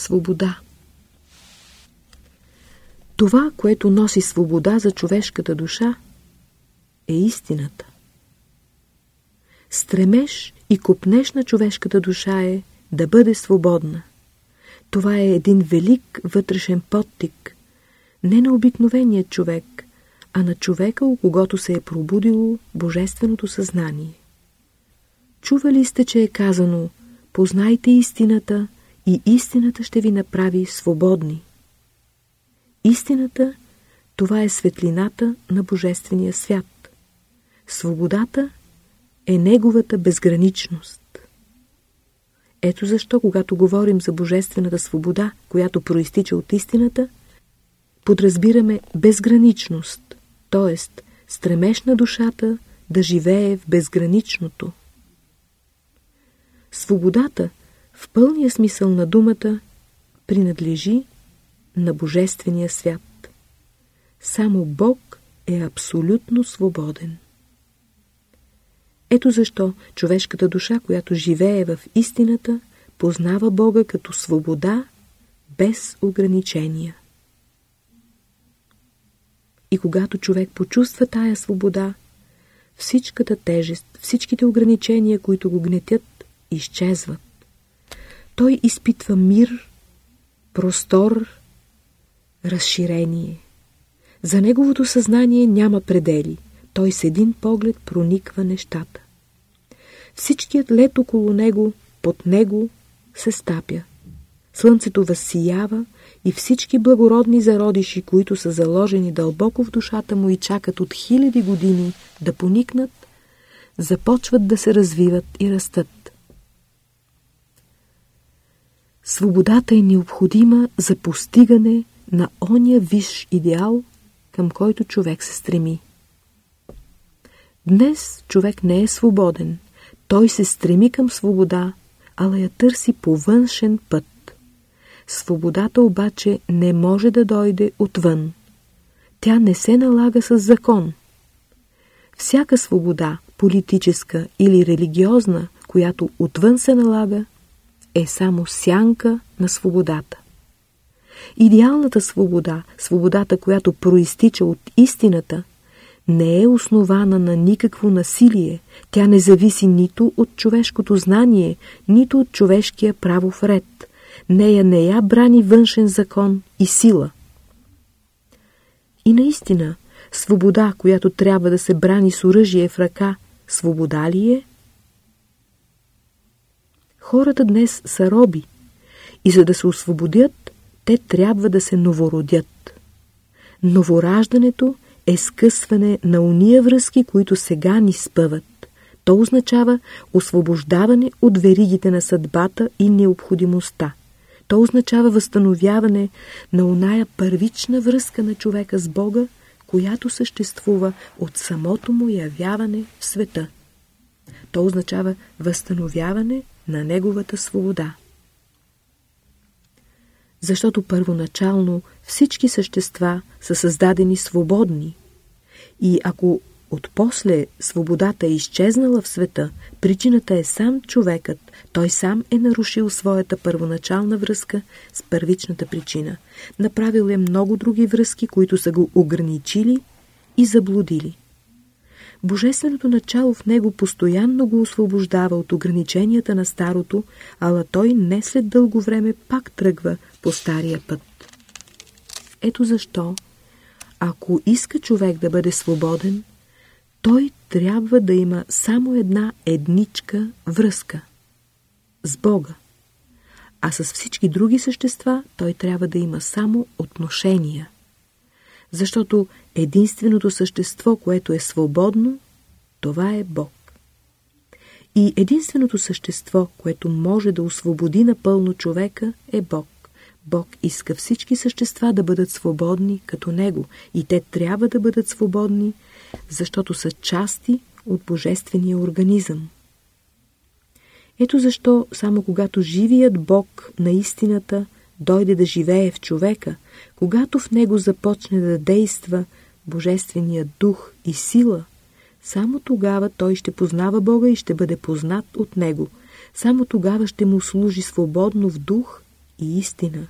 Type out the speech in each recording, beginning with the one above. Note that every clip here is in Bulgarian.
Свобода Това, което носи свобода за човешката душа, е истината. Стремеж и купнеш на човешката душа е да бъде свободна. Това е един велик вътрешен подтик, не на обикновения човек, а на човека, у когото се е пробудило божественото съзнание. Чували сте, че е казано «Познайте истината и истината ще ви направи свободни». Истината – това е светлината на Божествения свят. Свободата е неговата безграничност. Ето защо, когато говорим за божествената свобода, която проистича от истината, подразбираме безграничност, т.е. стремеж на душата да живее в безграничното. Свободата, в пълния смисъл на думата, принадлежи на Божествения свят. Само Бог е абсолютно свободен. Ето защо човешката душа, която живее в истината, познава Бога като свобода без ограничения. И когато човек почувства тая свобода, всичката тежест, всичките ограничения, които го гнетят, изчезват. Той изпитва мир, простор, разширение. За неговото съзнание няма предели. Той с един поглед прониква нещата. Всичкият лед около него, под него, се стапя. Слънцето възсиява и всички благородни зародиши, които са заложени дълбоко в душата му и чакат от хиляди години да поникнат, започват да се развиват и растат. Свободата е необходима за постигане на ония виш идеал, към който човек се стреми. Днес човек не е свободен. Той се стреми към свобода, ала я търси по външен път. Свободата обаче не може да дойде отвън. Тя не се налага с закон. Всяка свобода, политическа или религиозна, която отвън се налага, е само сянка на свободата. Идеалната свобода, свободата, която проистича от истината, не е основана на никакво насилие, тя не зависи нито от човешкото знание, нито от човешкия правов ред. Нея не я брани външен закон и сила. И наистина, свобода, която трябва да се брани с оръжие в ръка, свобода ли е? Хората днес са роби и за да се освободят, те трябва да се новородят. Новораждането е скъсване на уния връзки, които сега ни спъват. То означава освобождаване от веригите на съдбата и необходимостта. То означава възстановяване на оная първична връзка на човека с Бога, която съществува от самото му явяване в света. То означава възстановяване на неговата свобода. Защото първоначално всички същества са създадени свободни. И ако отпосле свободата е изчезнала в света, причината е сам човекът. Той сам е нарушил своята първоначална връзка с първичната причина. Направил е много други връзки, които са го ограничили и заблудили. Божественото начало в него постоянно го освобождава от ограниченията на старото, ала той не след дълго време пак тръгва по стария път. Ето защо, ако иска човек да бъде свободен, той трябва да има само една едничка връзка с Бога. А с всички други същества той трябва да има само отношения. Защото единственото същество, което е свободно, това е Бог. И единственото същество, което може да освободи напълно човека, е Бог. Бог иска всички същества да бъдат свободни като Него и те трябва да бъдат свободни, защото са части от Божествения организъм. Ето защо само когато живият Бог на истината дойде да живее в човека, когато в него започне да действа Божественият дух и сила, само тогава той ще познава Бога и ще бъде познат от него. Само тогава ще му служи свободно в дух и истина.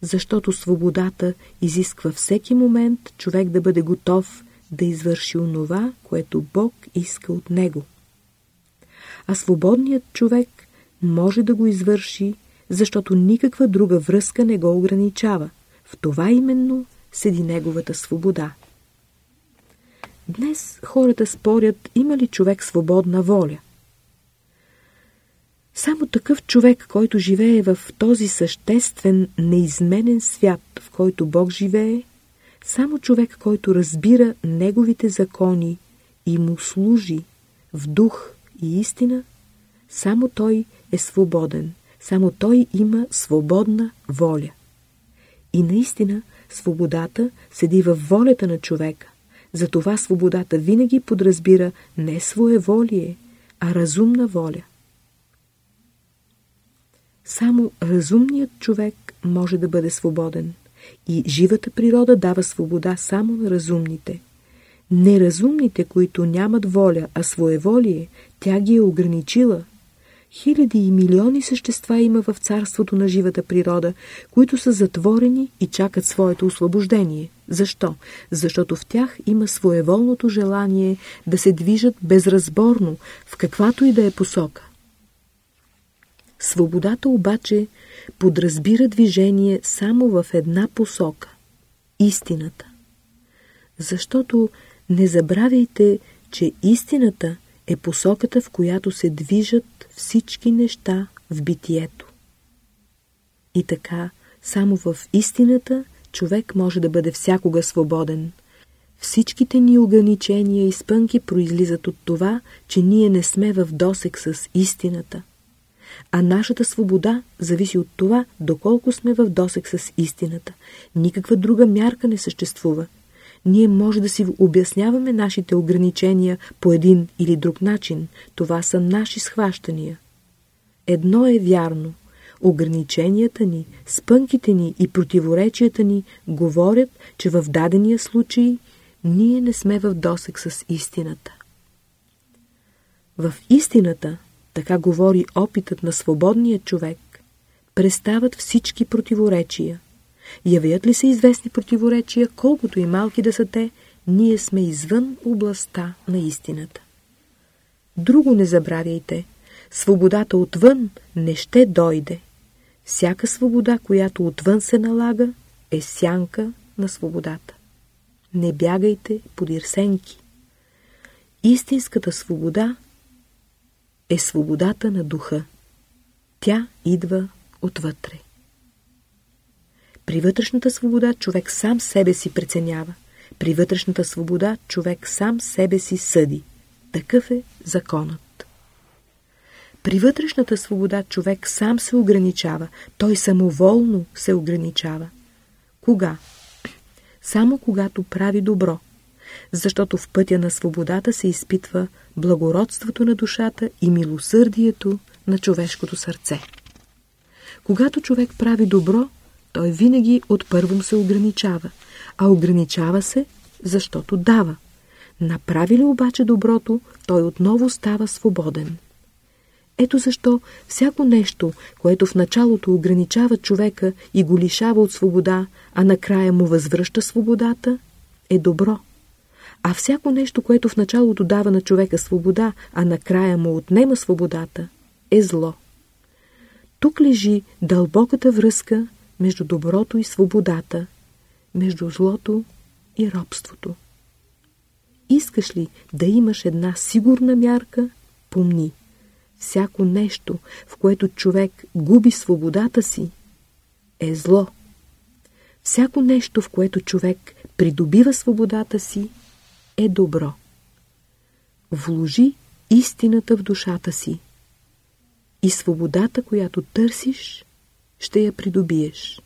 Защото свободата изисква всеки момент човек да бъде готов да извърши онова, което Бог иска от него. А свободният човек може да го извърши, защото никаква друга връзка не го ограничава. В това именно седи неговата свобода. Днес хората спорят има ли човек свободна воля. Само такъв човек, който живее в този съществен, неизменен свят, в който Бог живее, само човек, който разбира Неговите закони и му служи в дух и истина, само той е свободен, само той има свободна воля. И наистина свободата седи във волята на човека. Затова свободата винаги подразбира не своеволие, а разумна воля. Само разумният човек може да бъде свободен. И живата природа дава свобода само на разумните. Неразумните, които нямат воля, а своеволие, тя ги е ограничила. Хиляди и милиони същества има в царството на живата природа, които са затворени и чакат своето освобождение. Защо? Защото в тях има своеволното желание да се движат безразборно, в каквато и да е посока. Свободата обаче подразбира движение само в една посока – истината. Защото не забравяйте, че истината е посоката, в която се движат всички неща в битието. И така, само в истината човек може да бъде всякога свободен. Всичките ни ограничения и спънки произлизат от това, че ние не сме в досек с истината – а нашата свобода зависи от това, доколко сме в досек с истината. Никаква друга мярка не съществува. Ние може да си обясняваме нашите ограничения по един или друг начин. Това са наши схващания. Едно е вярно. Ограниченията ни, спънките ни и противоречията ни говорят, че в дадения случай ние не сме в досек с истината. В истината така говори опитът на свободния човек, престават всички противоречия. Явят ли се известни противоречия, колкото и малки да са те, ние сме извън областта на истината. Друго не забравяйте. Свободата отвън не ще дойде. Всяка свобода, която отвън се налага, е сянка на свободата. Не бягайте под ирсенки. Истинската свобода е свободата на духа. Тя идва отвътре. При вътрешната свобода човек сам себе си преценява. При вътрешната свобода човек сам себе си съди. Такъв е законът. При вътрешната свобода човек сам се ограничава. Той самоволно се ограничава. Кога? Само когато прави добро – защото в пътя на свободата се изпитва благородството на душата и милосърдието на човешкото сърце. Когато човек прави добро, той винаги от първом се ограничава, а ограничава се, защото дава. Направи ли обаче доброто, той отново става свободен. Ето защо всяко нещо, което в началото ограничава човека и го лишава от свобода, а накрая му възвръща свободата, е добро. А всяко нещо, което в началото дава на човека свобода, а накрая му отнема свободата, е зло. Тук лежи дълбоката връзка между доброто и свободата, между злото и робството. Искаш ли да имаш една сигурна мярка, помни. Всяко нещо, в което човек губи свободата си, е зло. Всяко нещо, в което човек придобива свободата си, е добро. Вложи истината в душата си и свободата, която търсиш, ще я придобиеш.